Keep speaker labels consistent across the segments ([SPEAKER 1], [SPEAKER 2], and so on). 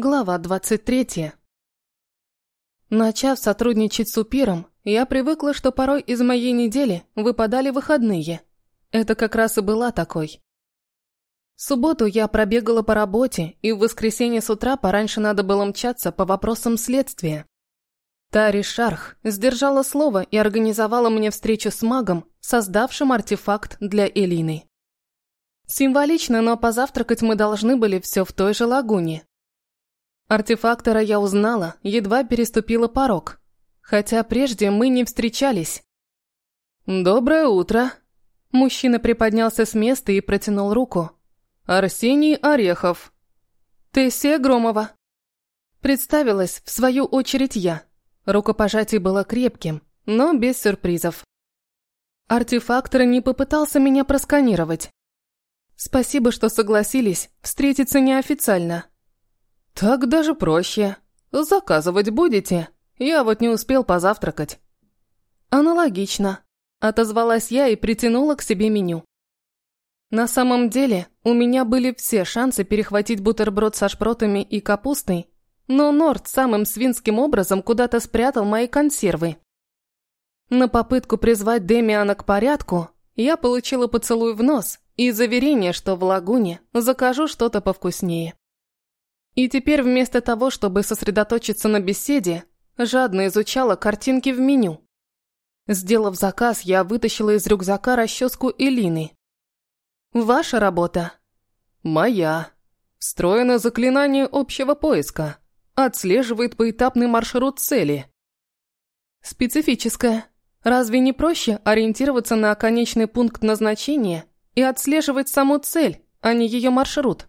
[SPEAKER 1] Глава 23. Начав сотрудничать с Упиром, я привыкла, что порой из моей недели выпадали выходные. Это как раз и была такой. Субботу я пробегала по работе, и в воскресенье с утра пораньше надо было мчаться по вопросам следствия. Тари Шарх сдержала слово и организовала мне встречу с магом, создавшим артефакт для Элины. Символично, но позавтракать мы должны были все в той же лагуне, Артефактора я узнала, едва переступила порог. Хотя прежде мы не встречались. «Доброе утро!» Мужчина приподнялся с места и протянул руку. «Арсений Орехов». «Тессия Громова». Представилась, в свою очередь, я. Рукопожатие было крепким, но без сюрпризов. Артефактор не попытался меня просканировать. Спасибо, что согласились встретиться неофициально. «Так даже проще. Заказывать будете? Я вот не успел позавтракать». «Аналогично», – отозвалась я и притянула к себе меню. На самом деле, у меня были все шансы перехватить бутерброд со шпротами и капустой, но Норд самым свинским образом куда-то спрятал мои консервы. На попытку призвать Демиана к порядку, я получила поцелуй в нос и заверение, что в лагуне закажу что-то повкуснее. И теперь вместо того, чтобы сосредоточиться на беседе, жадно изучала картинки в меню. Сделав заказ, я вытащила из рюкзака расческу Элины. «Ваша работа?» «Моя. Встроено заклинание общего поиска. Отслеживает поэтапный маршрут цели». «Специфическое. Разве не проще ориентироваться на конечный пункт назначения и отслеживать саму цель, а не ее маршрут?»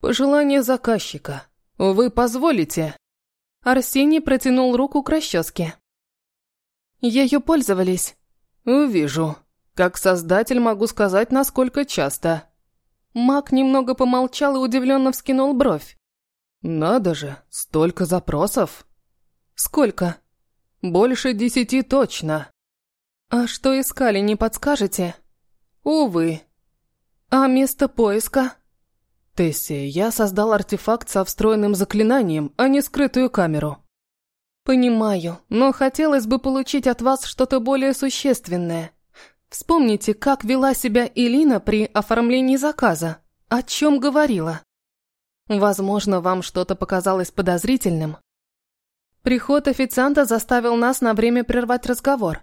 [SPEAKER 1] «Пожелание заказчика. Вы позволите?» Арсений протянул руку к расческе. Ее пользовались. «Увижу. Как создатель могу сказать, насколько часто». Маг немного помолчал и удивленно вскинул бровь. «Надо же, столько запросов!» «Сколько?» «Больше десяти точно». «А что искали, не подскажете?» «Увы». «А место поиска?» Тесси, я создал артефакт со встроенным заклинанием, а не скрытую камеру. Понимаю, но хотелось бы получить от вас что-то более существенное. Вспомните, как вела себя Илина при оформлении заказа, о чем говорила. Возможно, вам что-то показалось подозрительным. Приход официанта заставил нас на время прервать разговор.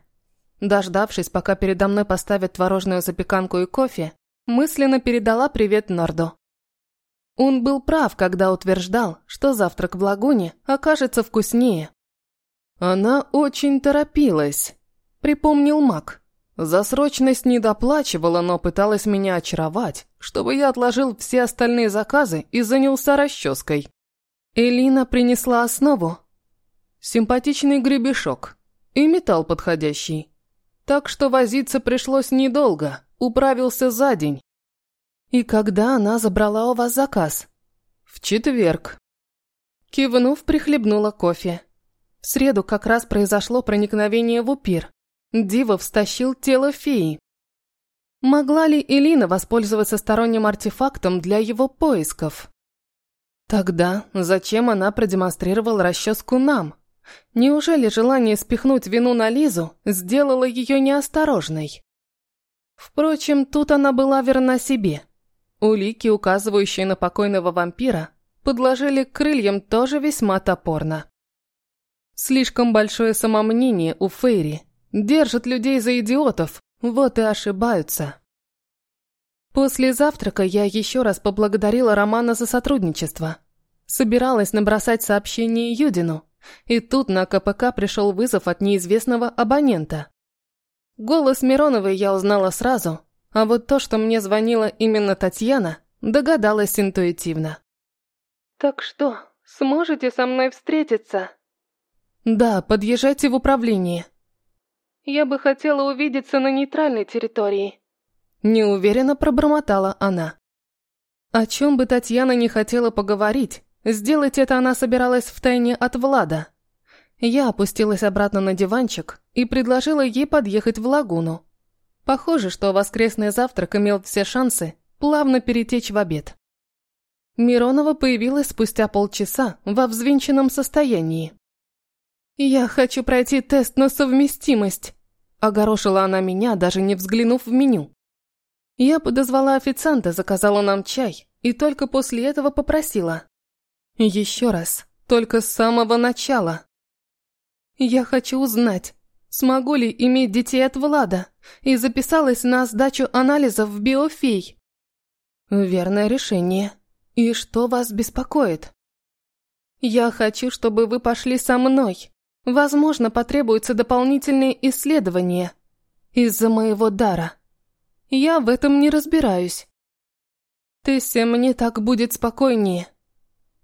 [SPEAKER 1] Дождавшись, пока передо мной поставят творожную запеканку и кофе, мысленно передала привет Норду. Он был прав, когда утверждал, что завтрак в лагуне окажется вкуснее. «Она очень торопилась», — припомнил Мак. «За срочность не доплачивала, но пыталась меня очаровать, чтобы я отложил все остальные заказы и занялся расческой». Элина принесла основу. Симпатичный гребешок и металл подходящий. Так что возиться пришлось недолго, управился за день. «И когда она забрала у вас заказ?» «В четверг». Кивнув, прихлебнула кофе. В среду как раз произошло проникновение в Упир. Дива встащил тело феи. Могла ли Элина воспользоваться сторонним артефактом для его поисков? Тогда зачем она продемонстрировала расческу нам? Неужели желание спихнуть вину на Лизу сделало ее неосторожной? Впрочем, тут она была верна себе. Улики, указывающие на покойного вампира, подложили к крыльям тоже весьма топорно. Слишком большое самомнение у Фейри. Держат людей за идиотов, вот и ошибаются. После завтрака я еще раз поблагодарила Романа за сотрудничество. Собиралась набросать сообщение Юдину, и тут на КПК пришел вызов от неизвестного абонента. Голос Мироновой я узнала сразу, а вот то, что мне звонила именно Татьяна, догадалась интуитивно. «Так что, сможете со мной встретиться?» «Да, подъезжайте в управление». «Я бы хотела увидеться на нейтральной территории». Неуверенно пробормотала она. О чем бы Татьяна не хотела поговорить, сделать это она собиралась втайне от Влада. Я опустилась обратно на диванчик и предложила ей подъехать в лагуну. Похоже, что воскресный завтрак имел все шансы плавно перетечь в обед. Миронова появилась спустя полчаса во взвинченном состоянии. «Я хочу пройти тест на совместимость», – огорошила она меня, даже не взглянув в меню. Я подозвала официанта, заказала нам чай и только после этого попросила. «Еще раз, только с самого начала». «Я хочу узнать, смогу ли иметь детей от Влада, и записалась на сдачу анализов в биофей». «Верное решение. И что вас беспокоит?» «Я хочу, чтобы вы пошли со мной. Возможно, потребуются дополнительные исследования. Из-за моего дара. Я в этом не разбираюсь». «Тесsia, мне так будет спокойнее».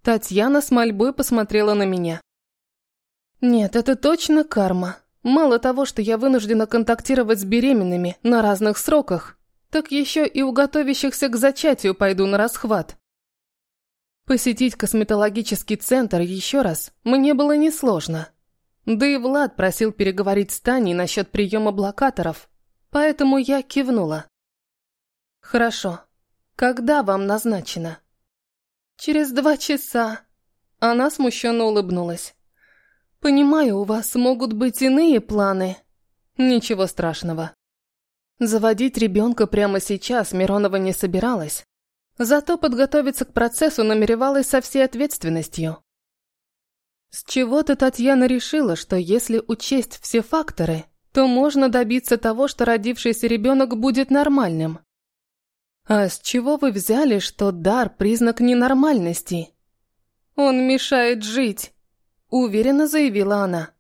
[SPEAKER 1] Татьяна с мольбой посмотрела на меня. «Нет, это точно карма. Мало того, что я вынуждена контактировать с беременными на разных сроках, так еще и у готовящихся к зачатию пойду на расхват. Посетить косметологический центр еще раз мне было несложно. Да и Влад просил переговорить с Таней насчет приема блокаторов, поэтому я кивнула. «Хорошо. Когда вам назначено?» «Через два часа». Она смущенно улыбнулась. «Понимаю, у вас могут быть иные планы». «Ничего страшного». Заводить ребенка прямо сейчас Миронова не собиралась. Зато подготовиться к процессу намеревалась со всей ответственностью. С чего-то Татьяна решила, что если учесть все факторы, то можно добиться того, что родившийся ребенок будет нормальным. А с чего вы взяли, что дар – признак ненормальности? Он мешает жить уверенно заявила она.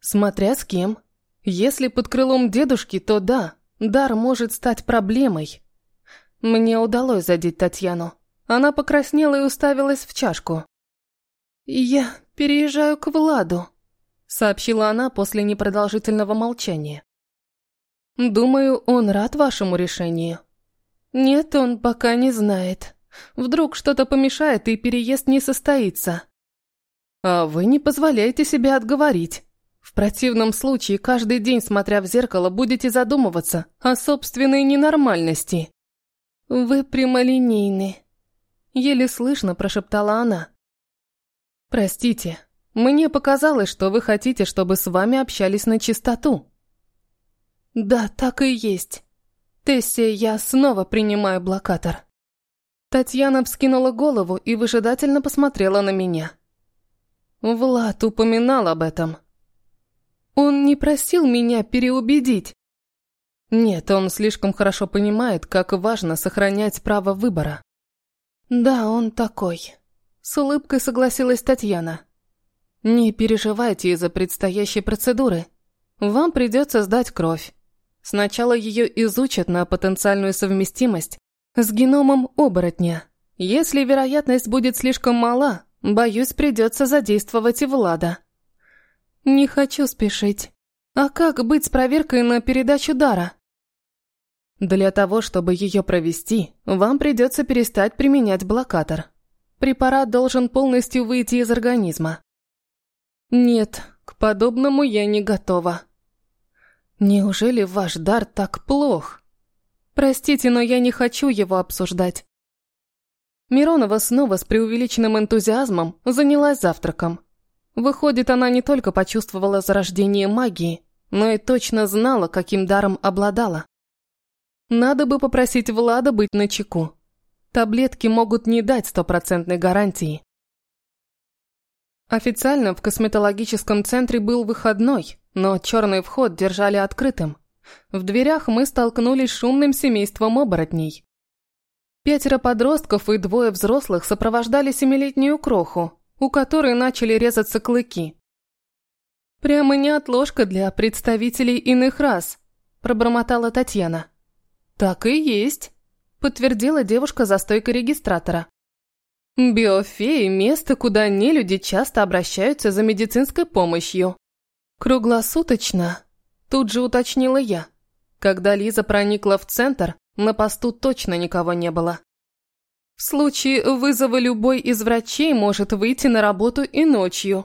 [SPEAKER 1] Смотря с кем. Если под крылом дедушки, то да, дар может стать проблемой. Мне удалось задеть Татьяну. Она покраснела и уставилась в чашку. «Я переезжаю к Владу», — сообщила она после непродолжительного молчания. «Думаю, он рад вашему решению». «Нет, он пока не знает. Вдруг что-то помешает, и переезд не состоится. А вы не позволяете себе отговорить. В противном случае, каждый день, смотря в зеркало, будете задумываться о собственной ненормальности. Вы прямолинейны. Еле слышно прошептала она. Простите, мне показалось, что вы хотите, чтобы с вами общались на чистоту. Да, так и есть. Тесси, я снова принимаю блокатор. Татьяна вскинула голову и выжидательно посмотрела на меня. Влад упоминал об этом. Он не просил меня переубедить. Нет, он слишком хорошо понимает, как важно сохранять право выбора. Да, он такой. С улыбкой согласилась Татьяна. Не переживайте из-за предстоящей процедуры. Вам придется сдать кровь. Сначала ее изучат на потенциальную совместимость с геномом оборотня. Если вероятность будет слишком мала, Боюсь, придется задействовать и Влада. Не хочу спешить. А как быть с проверкой на передачу дара? Для того, чтобы ее провести, вам придется перестать применять блокатор. Препарат должен полностью выйти из организма. Нет, к подобному я не готова. Неужели ваш дар так плох? Простите, но я не хочу его обсуждать. Миронова снова с преувеличенным энтузиазмом занялась завтраком. Выходит, она не только почувствовала зарождение магии, но и точно знала, каким даром обладала. Надо бы попросить Влада быть начеку. Таблетки могут не дать стопроцентной гарантии. Официально в косметологическом центре был выходной, но черный вход держали открытым. В дверях мы столкнулись с шумным семейством оборотней. Пятеро подростков и двое взрослых сопровождали семилетнюю кроху, у которой начали резаться клыки. «Прямо не отложка для представителей иных рас», – пробормотала Татьяна. «Так и есть», – подтвердила девушка за стойкой регистратора. «Биофеи – место, куда нелюди часто обращаются за медицинской помощью». «Круглосуточно», – тут же уточнила я. Когда Лиза проникла в центр, на посту точно никого не было. В случае вызова любой из врачей может выйти на работу и ночью.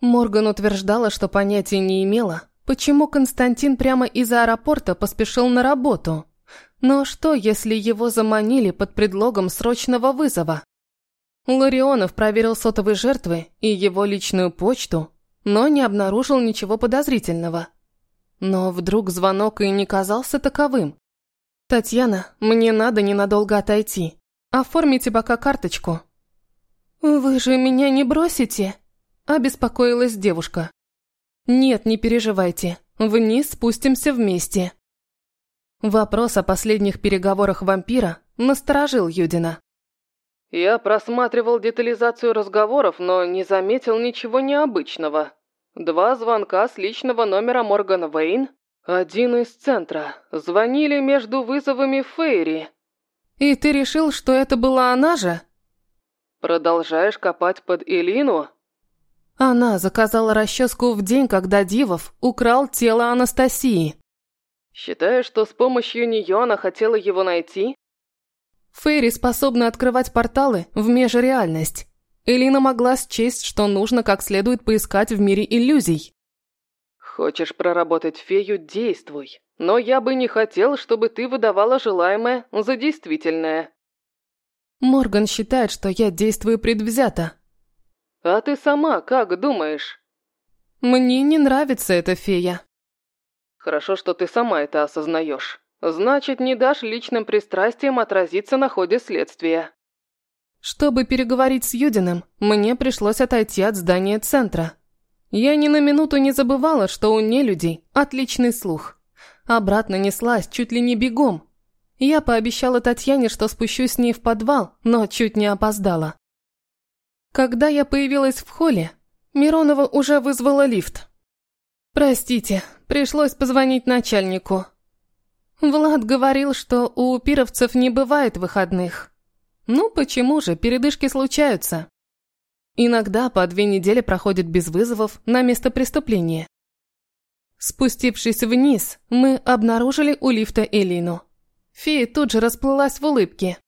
[SPEAKER 1] Морган утверждала, что понятия не имела, почему Константин прямо из аэропорта поспешил на работу. Но что, если его заманили под предлогом срочного вызова? Ларионов проверил сотовые жертвы и его личную почту, но не обнаружил ничего подозрительного. Но вдруг звонок и не казался таковым. «Татьяна, мне надо ненадолго отойти. Оформите пока карточку». «Вы же меня не бросите?» – обеспокоилась девушка. «Нет, не переживайте. Вниз спустимся вместе». Вопрос о последних переговорах вампира насторожил Юдина.
[SPEAKER 2] Я просматривал детализацию разговоров, но не заметил ничего необычного. Два звонка с личного номера Морган Вейн, один из центра. Звонили между вызовами Фейри.
[SPEAKER 1] И ты решил, что это была она же?
[SPEAKER 2] Продолжаешь копать под Элину?
[SPEAKER 1] Она заказала расческу в день, когда Дивов украл тело Анастасии.
[SPEAKER 2] Считаешь, что с помощью нее она хотела его найти?
[SPEAKER 1] Фейри способна открывать порталы в межреальность. Элина могла счесть, что нужно как следует поискать в мире иллюзий.
[SPEAKER 2] Хочешь проработать фею – действуй. Но я бы не хотел, чтобы ты выдавала желаемое за действительное.
[SPEAKER 1] Морган считает, что я действую предвзято.
[SPEAKER 2] А ты сама как думаешь?
[SPEAKER 1] Мне не нравится эта фея.
[SPEAKER 2] Хорошо, что ты сама это осознаешь. Значит, не дашь личным пристрастиям отразиться на ходе следствия.
[SPEAKER 1] Чтобы переговорить с Юдиным, мне пришлось отойти от здания центра. Я ни на минуту не забывала, что у нелюдей отличный слух. Обратно неслась чуть ли не бегом. Я пообещала Татьяне, что спущусь с ней в подвал, но чуть не опоздала. Когда я появилась в холле, Миронова уже вызвала лифт. «Простите, пришлось позвонить начальнику», Влад говорил, что у пировцев не бывает выходных. Ну почему же, передышки случаются. Иногда по две недели проходят без вызовов на место преступления. Спустившись вниз, мы обнаружили у лифта Элину. Фея тут же расплылась в улыбке.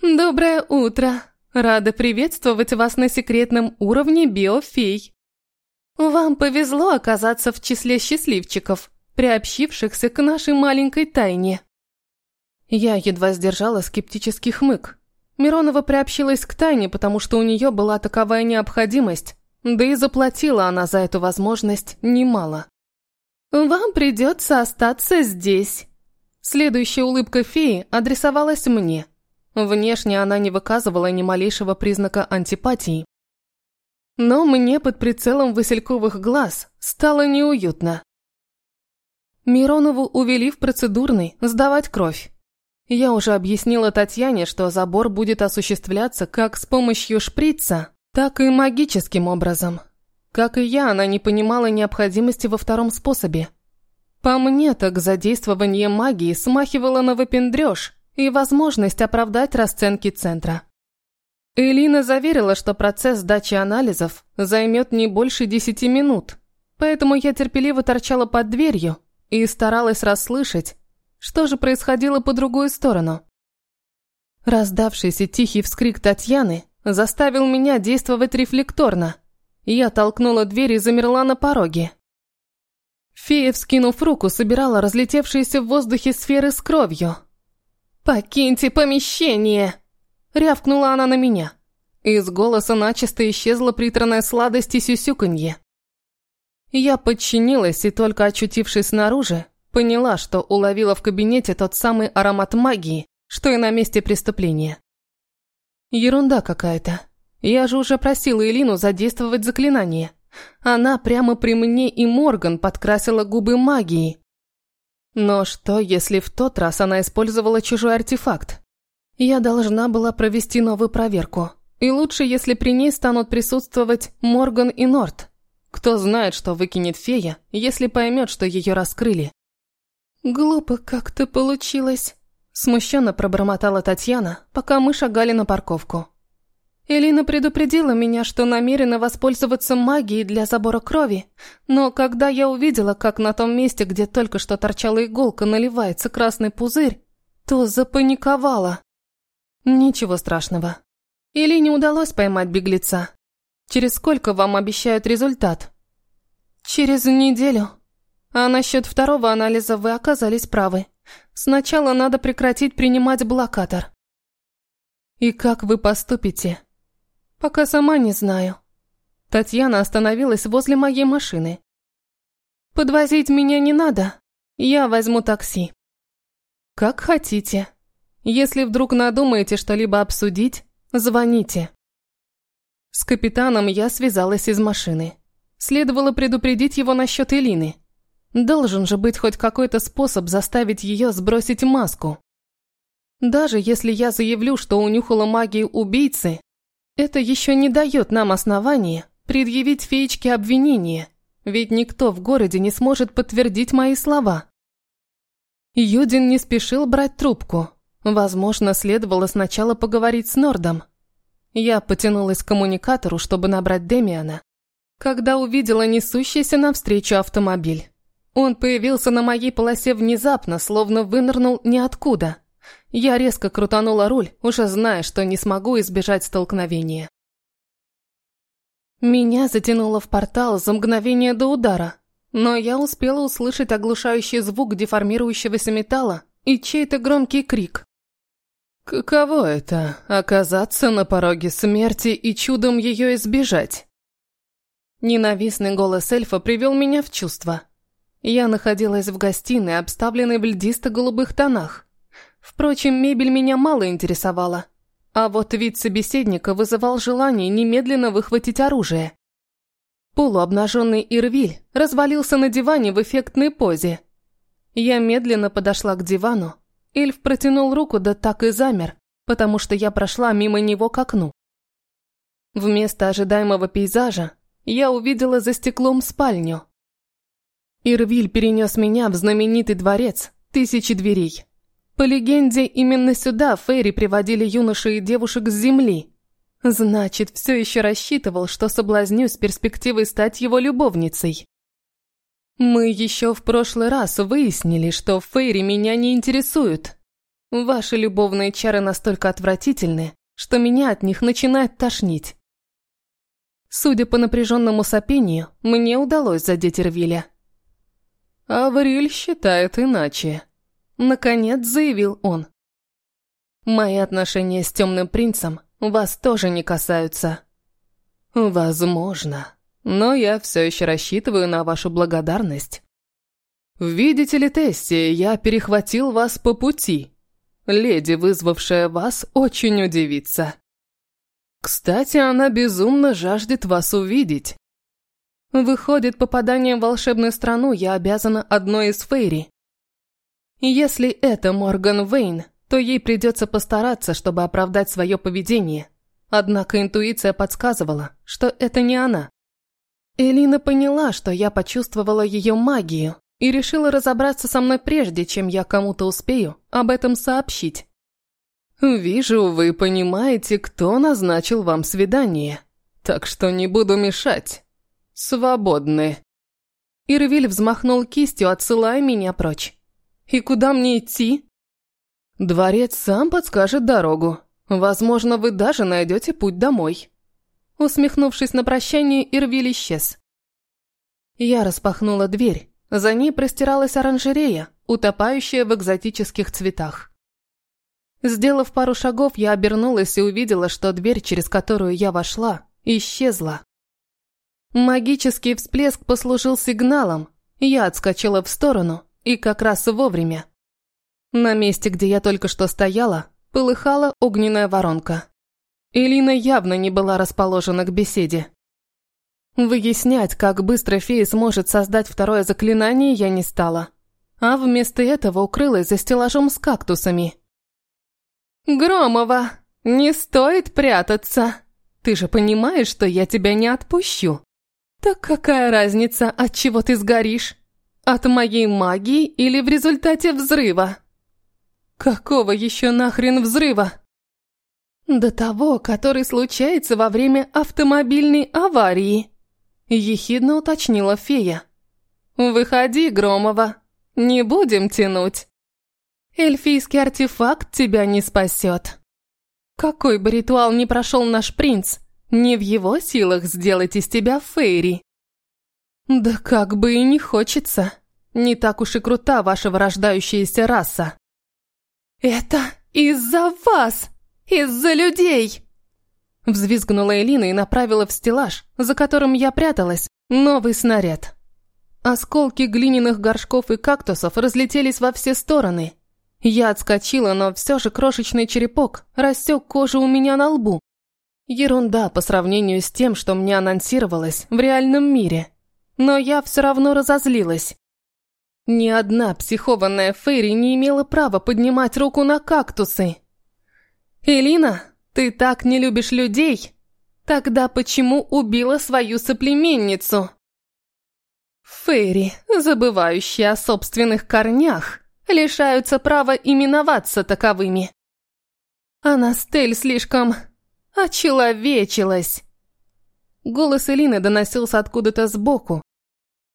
[SPEAKER 1] «Доброе утро! Рада приветствовать вас на секретном уровне биофей. Вам повезло оказаться в числе счастливчиков приобщившихся к нашей маленькой тайне. Я едва сдержала скептический хмык. Миронова приобщилась к тайне, потому что у нее была таковая необходимость, да и заплатила она за эту возможность немало. «Вам придется остаться здесь». Следующая улыбка феи адресовалась мне. Внешне она не выказывала ни малейшего признака антипатии. Но мне под прицелом васильковых глаз стало неуютно. Миронову увели в процедурный сдавать кровь. Я уже объяснила Татьяне, что забор будет осуществляться как с помощью шприца, так и магическим образом. Как и я, она не понимала необходимости во втором способе. По мне, так задействование магии смахивало на выпендрёж и возможность оправдать расценки центра. Элина заверила, что процесс сдачи анализов займет не больше десяти минут, поэтому я терпеливо торчала под дверью, и старалась расслышать, что же происходило по другую сторону. Раздавшийся тихий вскрик Татьяны заставил меня действовать рефлекторно. Я толкнула дверь и замерла на пороге. Фея, вскинув руку, собирала разлетевшиеся в воздухе сферы с кровью. «Покиньте помещение!» Рявкнула она на меня. Из голоса начисто исчезла приторная сладость и сюсюканье. Я подчинилась и только очутившись снаружи, поняла, что уловила в кабинете тот самый аромат магии, что и на месте преступления. Ерунда какая-то. Я же уже просила Элину задействовать заклинание. Она прямо при мне и Морган подкрасила губы магией. Но что, если в тот раз она использовала чужой артефакт? Я должна была провести новую проверку. И лучше, если при ней станут присутствовать Морган и Норт. Кто знает, что выкинет фея, если поймет, что ее раскрыли. «Глупо как-то получилось», – смущенно пробормотала Татьяна, пока мы шагали на парковку. Элина предупредила меня, что намерена воспользоваться магией для забора крови, но когда я увидела, как на том месте, где только что торчала иголка, наливается красный пузырь, то запаниковала. Ничего страшного. Элине удалось поймать беглеца, Через сколько вам обещают результат? Через неделю. А насчет второго анализа вы оказались правы. Сначала надо прекратить принимать блокатор. И как вы поступите? Пока сама не знаю. Татьяна остановилась возле моей машины. Подвозить меня не надо. Я возьму такси. Как хотите. Если вдруг надумаете что-либо обсудить, звоните. С капитаном я связалась из машины. Следовало предупредить его насчет Элины. Должен же быть хоть какой-то способ заставить ее сбросить маску. Даже если я заявлю, что унюхала магию убийцы, это еще не дает нам основания предъявить феечке обвинение, ведь никто в городе не сможет подтвердить мои слова. Юдин не спешил брать трубку. Возможно, следовало сначала поговорить с Нордом. Я потянулась к коммуникатору, чтобы набрать Демиана, когда увидела несущийся навстречу автомобиль. Он появился на моей полосе внезапно, словно вынырнул ниоткуда. Я резко крутанула руль, уже зная, что не смогу избежать столкновения. Меня затянуло в портал за мгновение до удара, но я успела услышать оглушающий звук деформирующегося металла и чей-то громкий крик. «Каково это — оказаться на пороге смерти и чудом ее избежать?» Ненавистный голос эльфа привел меня в чувство – я находилась в гостиной, обставленной в льдисто-голубых тонах. Впрочем, мебель меня мало интересовала. А вот вид собеседника вызывал желание немедленно выхватить оружие. Полуобнаженный Ирвиль развалился на диване в эффектной позе. Я медленно подошла к дивану. Эльф протянул руку, да так и замер, потому что я прошла мимо него к окну. Вместо ожидаемого пейзажа я увидела за стеклом спальню. Ирвиль перенес меня в знаменитый дворец «Тысячи дверей». По легенде, именно сюда Фейри приводили юношей и девушек с земли. Значит, все еще рассчитывал, что соблазнюсь перспективой стать его любовницей. Мы еще в прошлый раз выяснили, что Фейри меня не интересуют. Ваши любовные чары настолько отвратительны, что меня от них начинает тошнить. Судя по напряженному сопению, мне удалось задеть Ирвиля. «Авриль считает иначе», — наконец заявил он. «Мои отношения с темным принцем вас тоже не касаются». «Возможно, но я все еще рассчитываю на вашу благодарность. Видите ли, Тесси, я перехватил вас по пути. Леди, вызвавшая вас, очень удивится. Кстати, она безумно жаждет вас увидеть. Выходит, попаданием в волшебную страну я обязана одной из Фейри. Если это Морган Вейн, то ей придется постараться, чтобы оправдать свое поведение. Однако интуиция подсказывала, что это не она. Элина поняла, что я почувствовала ее магию и решила разобраться со мной прежде, чем я кому-то успею об этом сообщить. «Вижу, вы понимаете, кто назначил вам свидание, так что не буду мешать». «Свободны». Ирвиль взмахнул кистью, отсылая меня прочь. «И куда мне идти?» «Дворец сам подскажет дорогу. Возможно, вы даже найдете путь домой». Усмехнувшись на прощание, Ирвиль исчез. Я распахнула дверь. За ней простиралась оранжерея, утопающая в экзотических цветах. Сделав пару шагов, я обернулась и увидела, что дверь, через которую я вошла, исчезла. Магический всплеск послужил сигналом. Я отскочила в сторону, и как раз вовремя. На месте, где я только что стояла, полыхала огненная воронка. Элина явно не была расположена к беседе. Выяснять, как быстро фея сможет создать второе заклинание, я не стала. А вместо этого укрылась за стеллажом с кактусами. «Громова, не стоит прятаться. Ты же понимаешь, что я тебя не отпущу?» Так какая разница, от чего ты сгоришь? От моей магии или в результате взрыва? Какого еще нахрен взрыва? До того, который случается во время автомобильной аварии. Ехидно уточнила фея. Выходи, Громова, не будем тянуть. Эльфийский артефакт тебя не спасет. Какой бы ритуал ни прошел наш принц, не в его силах сделать из тебя Фейри. Да как бы и не хочется. Не так уж и крута ваша вырождающаяся раса. «Это из-за вас! Из-за людей!» Взвизгнула Элина и направила в стеллаж, за которым я пряталась, новый снаряд. Осколки глиняных горшков и кактусов разлетелись во все стороны. Я отскочила, но все же крошечный черепок рассек кожу у меня на лбу. Ерунда по сравнению с тем, что мне анонсировалось в реальном мире. Но я все равно разозлилась. Ни одна психованная Фейри не имела права поднимать руку на кактусы. «Элина, ты так не любишь людей? Тогда почему убила свою соплеменницу?» Фейри, забывающие о собственных корнях, лишаются права именоваться таковыми. Анастель слишком очеловечилась. Голос Элины доносился откуда-то сбоку,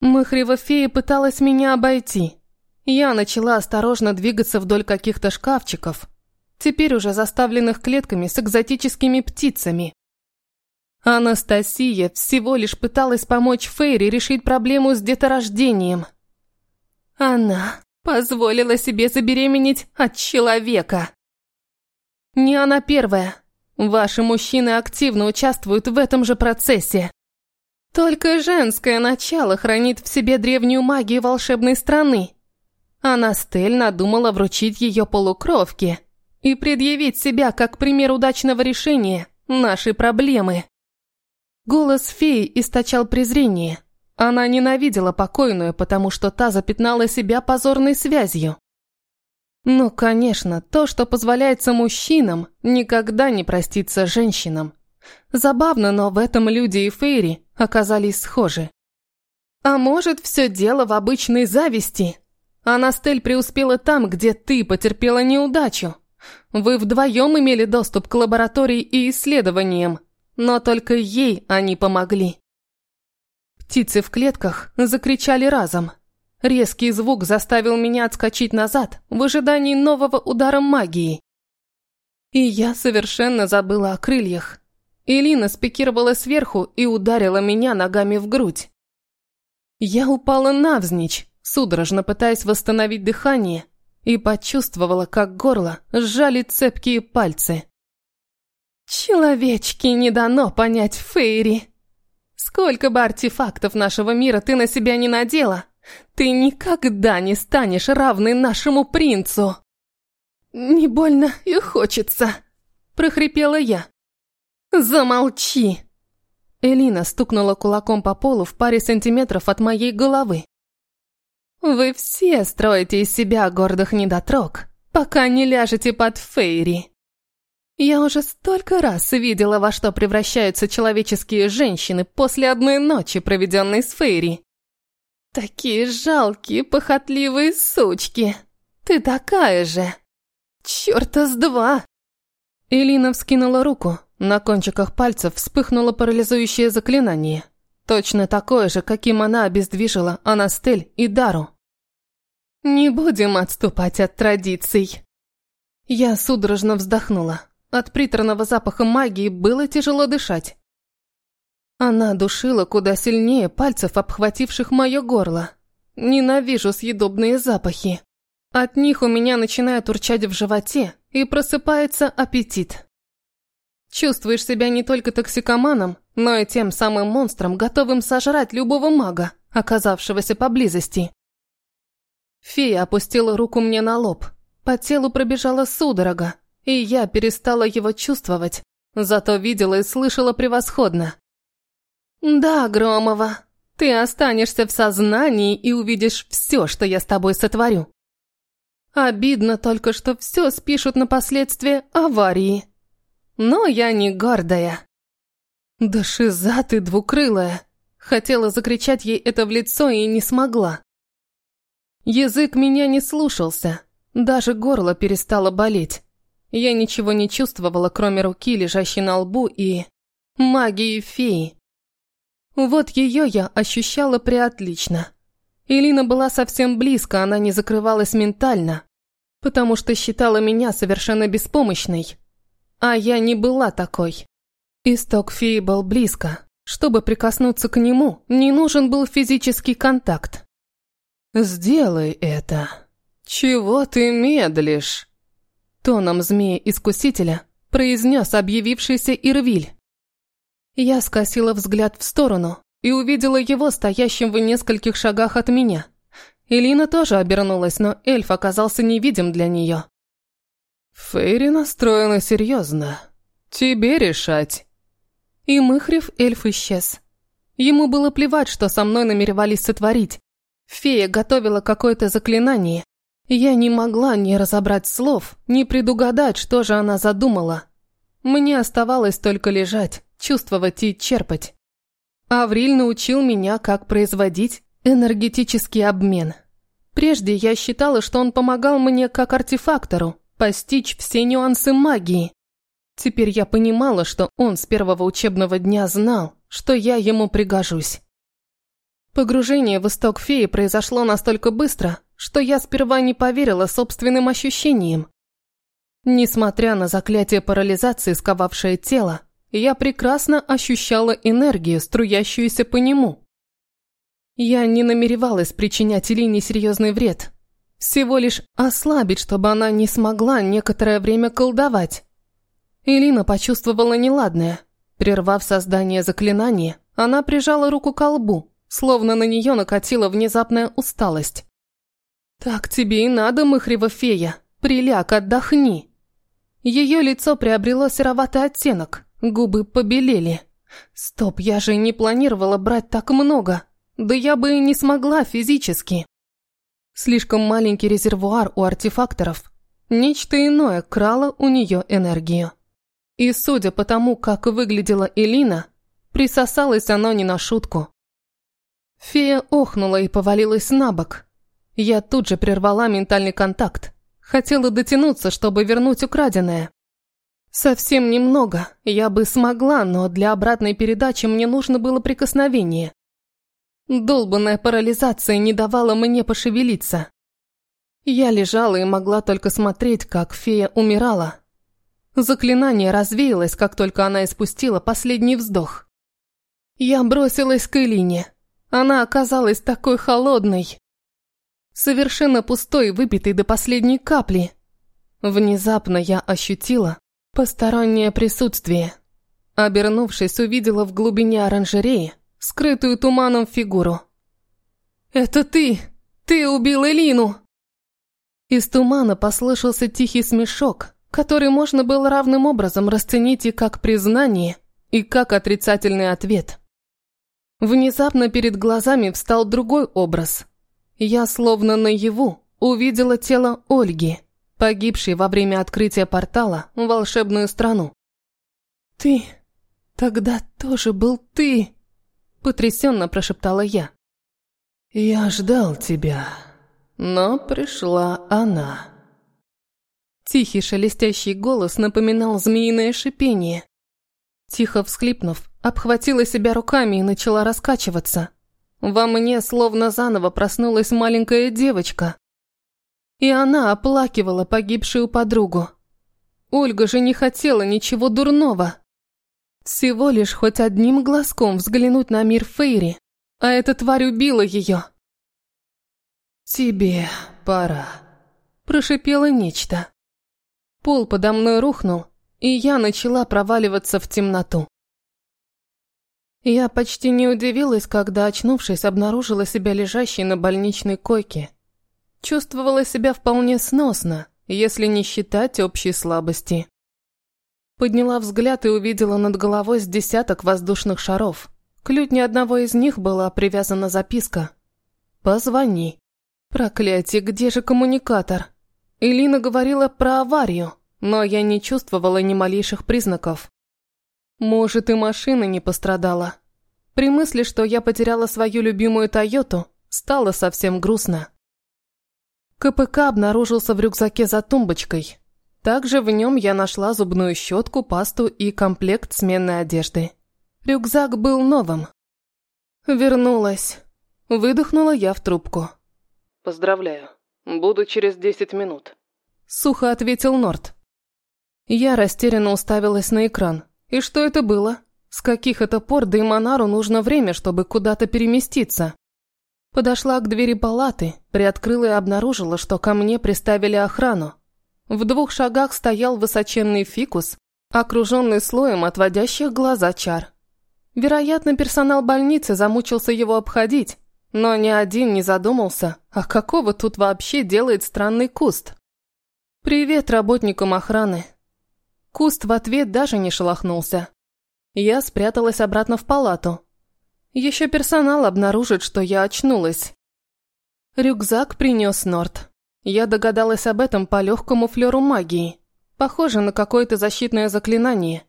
[SPEAKER 1] Махрева фея пыталась меня обойти. Я начала осторожно двигаться вдоль каких-то шкафчиков, теперь уже заставленных клетками с экзотическими птицами. Анастасия всего лишь пыталась помочь Фейре решить проблему с деторождением. Она позволила себе забеременеть от человека. Не она первая. Ваши мужчины активно участвуют в этом же процессе. Только женское начало хранит в себе древнюю магию волшебной страны. Анастель надумала вручить ее полукровке и предъявить себя как пример удачного решения нашей проблемы. Голос феи источал презрение. Она ненавидела покойную, потому что та запятнала себя позорной связью. Ну, конечно, то, что позволяется мужчинам, никогда не простится женщинам. Забавно, но в этом люди и Фейри оказались схожи. А может, все дело в обычной зависти? Анастель преуспела там, где ты потерпела неудачу. Вы вдвоем имели доступ к лаборатории и исследованиям, но только ей они помогли. Птицы в клетках закричали разом. Резкий звук заставил меня отскочить назад в ожидании нового удара магии. И я совершенно забыла о крыльях. Элина спикировала сверху и ударила меня ногами в грудь. Я упала навзничь, судорожно пытаясь восстановить дыхание, и почувствовала, как горло сжали цепкие пальцы. «Человечки не дано понять Фейри. Сколько бы артефактов нашего мира ты на себя не надела, ты никогда не станешь равной нашему принцу!» «Не больно и хочется», – прохрипела я. «Замолчи!» Элина стукнула кулаком по полу в паре сантиметров от моей головы. «Вы все строите из себя гордых недотрог, пока не ляжете под Фейри. Я уже столько раз видела, во что превращаются человеческие женщины после одной ночи, проведенной с Фейри. Такие жалкие, похотливые сучки. Ты такая же. Чёрта с два!» Элина вскинула руку, на кончиках пальцев вспыхнуло парализующее заклинание. Точно такое же, каким она обездвижила Анастель и Дару. «Не будем отступать от традиций». Я судорожно вздохнула. От приторного запаха магии было тяжело дышать. Она душила куда сильнее пальцев, обхвативших мое горло. Ненавижу съедобные запахи. От них у меня начинает урчать в животе и просыпается аппетит. Чувствуешь себя не только токсикоманом, но и тем самым монстром, готовым сожрать любого мага, оказавшегося поблизости. Фея опустила руку мне на лоб. По телу пробежала судорога, и я перестала его чувствовать, зато видела и слышала превосходно. «Да, Громова, ты останешься в сознании и увидишь все, что я с тобой сотворю. Обидно только, что все спишут на последствия аварии. Но я не гордая. Да шиза ты двукрылая. Хотела закричать ей это в лицо и не смогла. Язык меня не слушался, даже горло перестало болеть. Я ничего не чувствовала, кроме руки, лежащей на лбу, и... магии феи. Вот ее я ощущала приотлично. Илина была совсем близко, она не закрывалась ментально, потому что считала меня совершенно беспомощной. А я не была такой. Исток феи был близко. Чтобы прикоснуться к нему, не нужен был физический контакт. «Сделай это. Чего ты медлишь?» тоном змея-искусителя произнес объявившийся Ирвиль. Я скосила взгляд в сторону и увидела его стоящим в нескольких шагах от меня. Элина тоже обернулась, но эльф оказался невидим для нее.
[SPEAKER 2] «Фейри настроена серьезно. Тебе решать».
[SPEAKER 1] И Мыхрев эльф исчез. Ему было плевать, что со мной намеревались сотворить. Фея готовила какое-то заклинание. Я не могла ни разобрать слов, ни предугадать, что же она задумала. Мне оставалось только лежать, чувствовать и черпать. Авриль научил меня, как производить энергетический обмен. Прежде я считала, что он помогал мне как артефактору постичь все нюансы магии. Теперь я понимала, что он с первого учебного дня знал, что я ему пригожусь. Погружение в исток феи произошло настолько быстро, что я сперва не поверила собственным ощущениям. Несмотря на заклятие парализации, сковавшее тело, я прекрасно ощущала энергию, струящуюся по нему. Я не намеревалась причинять Илине серьезный вред. Всего лишь ослабить, чтобы она не смогла некоторое время колдовать. Илина почувствовала неладное. Прервав создание заклинания, она прижала руку к лбу, словно на нее накатила внезапная усталость. «Так тебе и надо, мыхрева фея, приляг, отдохни». Ее лицо приобрело сероватый оттенок, губы побелели. «Стоп, я же не планировала брать так много, да я бы и не смогла физически». Слишком маленький резервуар у артефакторов. Нечто иное крало у нее энергию. И судя по тому, как выглядела Элина, присосалась оно не на шутку. Фея охнула и повалилась на бок. Я тут же прервала ментальный контакт. Хотела дотянуться, чтобы вернуть украденное. Совсем немного, я бы смогла, но для обратной передачи мне нужно было прикосновение. Долбанная парализация не давала мне пошевелиться. Я лежала и могла только смотреть, как фея умирала, Заклинание развеялось, как только она испустила последний вздох. Я бросилась к Элине. Она оказалась такой холодной. Совершенно пустой, выпитой до последней капли. Внезапно я ощутила постороннее присутствие. Обернувшись, увидела в глубине оранжереи скрытую туманом фигуру. «Это ты! Ты убил Элину!» Из тумана послышался тихий смешок, который можно было равным образом расценить и как признание, и как отрицательный ответ. Внезапно перед глазами встал другой образ. Я словно наяву увидела тело Ольги, погибшей во время открытия портала в волшебную страну. «Ты... тогда тоже был ты...» – потрясенно прошептала я.
[SPEAKER 2] «Я ждал тебя, но пришла она».
[SPEAKER 1] Тихий шелестящий голос напоминал змеиное шипение. Тихо всхлипнув, обхватила себя руками и начала раскачиваться. Во мне словно заново проснулась маленькая девочка. И она оплакивала погибшую подругу. Ольга же не хотела ничего дурного. Всего лишь хоть одним глазком взглянуть на мир Фейри, а эта тварь убила ее.
[SPEAKER 2] «Тебе пора», –
[SPEAKER 1] прошипело нечто. Пол подо мной рухнул, и я начала проваливаться в темноту. Я почти не удивилась, когда, очнувшись, обнаружила себя лежащей на больничной койке. Чувствовала себя вполне сносно, если не считать общей слабости. Подняла взгляд и увидела над головой с десяток воздушных шаров. К лютне одного из них была привязана записка. «Позвони». Проклятие, где же коммуникатор? Элина говорила про аварию, но я не чувствовала ни малейших признаков. Может, и машина не пострадала. При мысли, что я потеряла свою любимую Тойоту, стало совсем грустно. КПК обнаружился в рюкзаке за тумбочкой. Также в нем я нашла зубную щетку, пасту и комплект сменной одежды. Рюкзак был новым. Вернулась. Выдохнула я в трубку.
[SPEAKER 2] «Поздравляю. Буду через десять минут», —
[SPEAKER 1] сухо ответил Норт. Я растерянно уставилась на экран. И что это было? С каких это пор Деймонару нужно время, чтобы куда-то переместиться? Подошла к двери палаты, приоткрыла и обнаружила, что ко мне приставили охрану. В двух шагах стоял высоченный фикус, окруженный слоем отводящих глаза чар. Вероятно, персонал больницы замучился его обходить, но ни один не задумался, а какого тут вообще делает странный куст. «Привет работникам охраны». Куст в ответ даже не шелохнулся. Я спряталась обратно в палату. Еще персонал обнаружит, что я очнулась. Рюкзак принес Норт. Я догадалась об этом по легкому флеру магии. Похоже на какое-то защитное заклинание.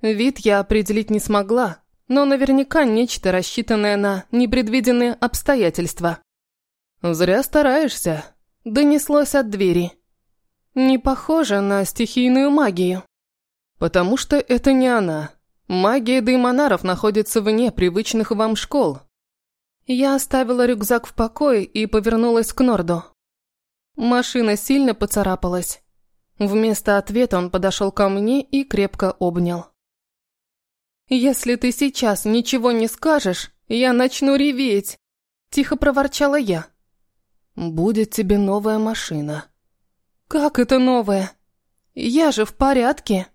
[SPEAKER 1] Вид я определить не смогла, но наверняка нечто рассчитанное на непредвиденные обстоятельства. «Зря стараешься», — донеслось от двери. «Не похоже на стихийную магию». «Потому что это не она. Магия Деймонаров находится вне привычных вам школ». Я оставила рюкзак в покое и повернулась к Норду. Машина сильно поцарапалась. Вместо ответа он подошел ко мне и крепко обнял. «Если ты сейчас ничего не скажешь, я начну реветь», – тихо проворчала я. «Будет тебе новая машина». «Как это новая? Я же в порядке».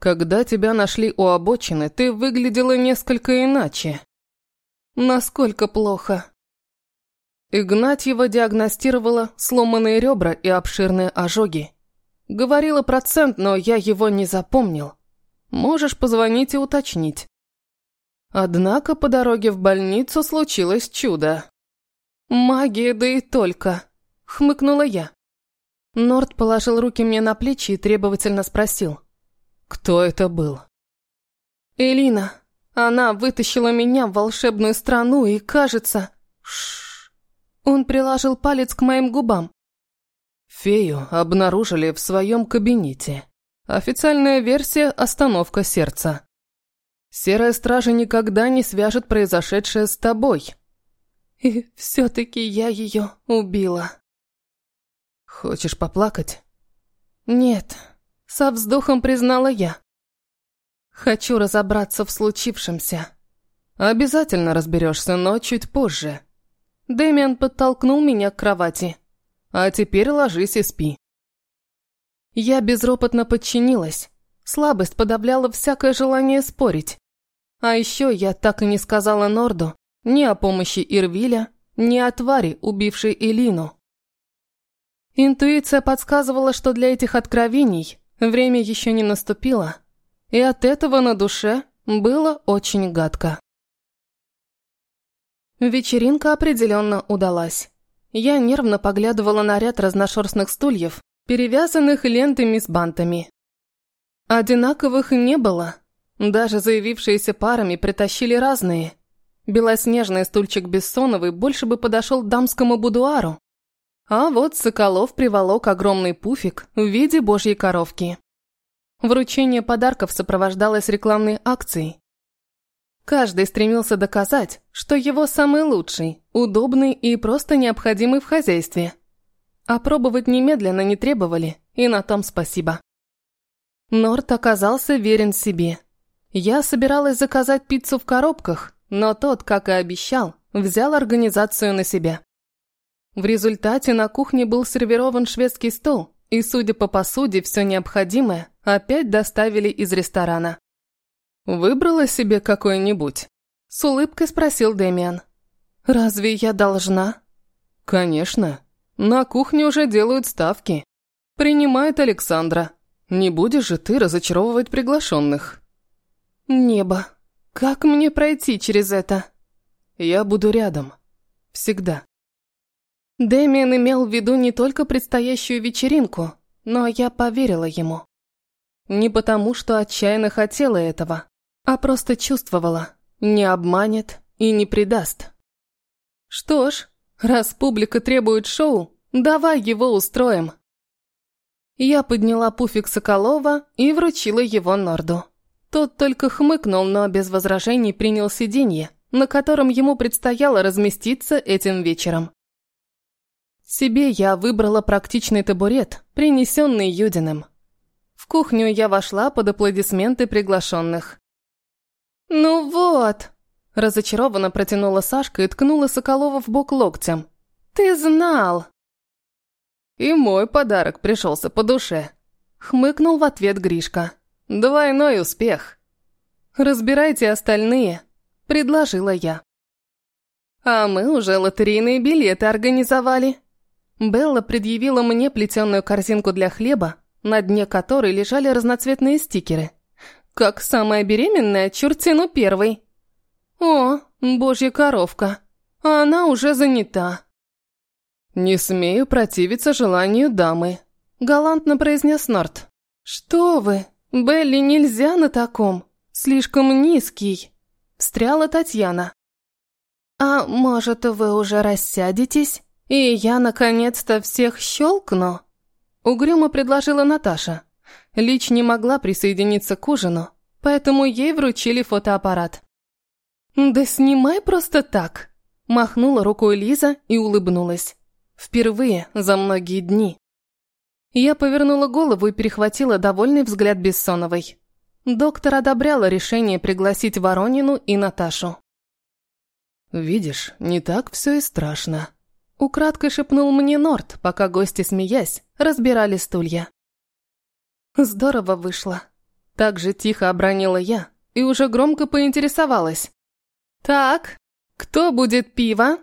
[SPEAKER 1] «Когда тебя нашли у обочины, ты выглядела несколько иначе». «Насколько плохо?» Игнатьева диагностировала сломанные ребра и обширные ожоги. Говорила процент, но я его не запомнил. Можешь позвонить и уточнить. Однако по дороге в больницу случилось чудо. «Магия, да и только!» — хмыкнула я. Норд положил руки мне на плечи и требовательно спросил. «Кто это был?» «Элина. Она вытащила меня в волшебную страну и, кажется...» Шш. Он приложил палец к моим губам. Фею обнаружили в своем кабинете. Официальная версия – остановка сердца. Серая стража никогда не свяжет произошедшее с тобой. И все-таки я ее убила. Хочешь поплакать? Нет, со вздохом признала я. Хочу разобраться в случившемся. Обязательно разберешься, но чуть позже. Дэмиан подтолкнул меня к кровати. А теперь ложись и спи. Я безропотно подчинилась. Слабость подавляла всякое желание спорить. А еще я так и не сказала Норду ни о помощи Ирвиля, ни о твари, убившей Элину. Интуиция подсказывала, что для этих откровений время еще не наступило, и от этого на душе было очень гадко. Вечеринка определенно удалась. Я нервно поглядывала на ряд разношерстных стульев, перевязанных лентами с бантами. Одинаковых не было. Даже заявившиеся парами притащили разные. Белоснежный стульчик Бессоновой больше бы подошел дамскому будуару. А вот Соколов приволок огромный пуфик в виде божьей коровки. Вручение подарков сопровождалось рекламной акцией. Каждый стремился доказать, что его самый лучший, удобный и просто необходимый в хозяйстве. Опробовать немедленно не требовали, и на том спасибо. Норт оказался верен себе. Я собиралась заказать пиццу в коробках, но тот, как и обещал, взял организацию на себя. В результате на кухне был сервирован шведский стол, и, судя по посуде, все необходимое опять доставили из ресторана. «Выбрала себе какой-нибудь?» – с улыбкой спросил Дэмиан. «Разве я должна?» «Конечно. На кухне уже делают ставки. Принимает Александра. Не будешь же ты разочаровывать приглашенных. Небо. Как мне пройти через это? Я буду рядом. Всегда. Дэмиан имел в виду не только предстоящую вечеринку, но я поверила ему. Не потому, что отчаянно хотела этого, а просто чувствовала, не обманет и не предаст. Что ж, Раз публика требует шоу, давай его устроим. Я подняла пуфик Соколова и вручила его Норду. Тот только хмыкнул, но без возражений принял сиденье, на котором ему предстояло разместиться этим вечером. Себе я выбрала практичный табурет, принесенный Юдиным. В кухню я вошла под аплодисменты приглашенных. «Ну вот!» Разочарованно протянула Сашка и ткнула Соколова в бок локтем. «Ты знал!» И мой подарок пришелся по душе. Хмыкнул в ответ Гришка. Двойной успех. Разбирайте остальные, предложила я. А мы уже лотерейные билеты организовали. Белла предъявила мне плетеную корзинку для хлеба, на дне которой лежали разноцветные стикеры. Как самая беременная, чертину первой. О, божья коровка. А она уже занята. «Не смею противиться желанию дамы», — галантно произнес Норт. «Что вы, Белли нельзя на таком, слишком низкий», — встряла Татьяна. «А может, вы уже рассядетесь, и я наконец-то всех щелкну?» Угрюмо предложила Наташа. Лич не могла присоединиться к ужину, поэтому ей вручили фотоаппарат. «Да снимай просто так!» Махнула рукой Лиза и улыбнулась. Впервые за многие дни. Я повернула голову и перехватила довольный взгляд Бессоновой. Доктор одобряла решение пригласить Воронину и Наташу. «Видишь, не так все и страшно», — украдкой шепнул мне Норт, пока гости, смеясь, разбирали стулья. Здорово вышло. Так же тихо обронила я и уже громко поинтересовалась. «Так, кто будет пиво?»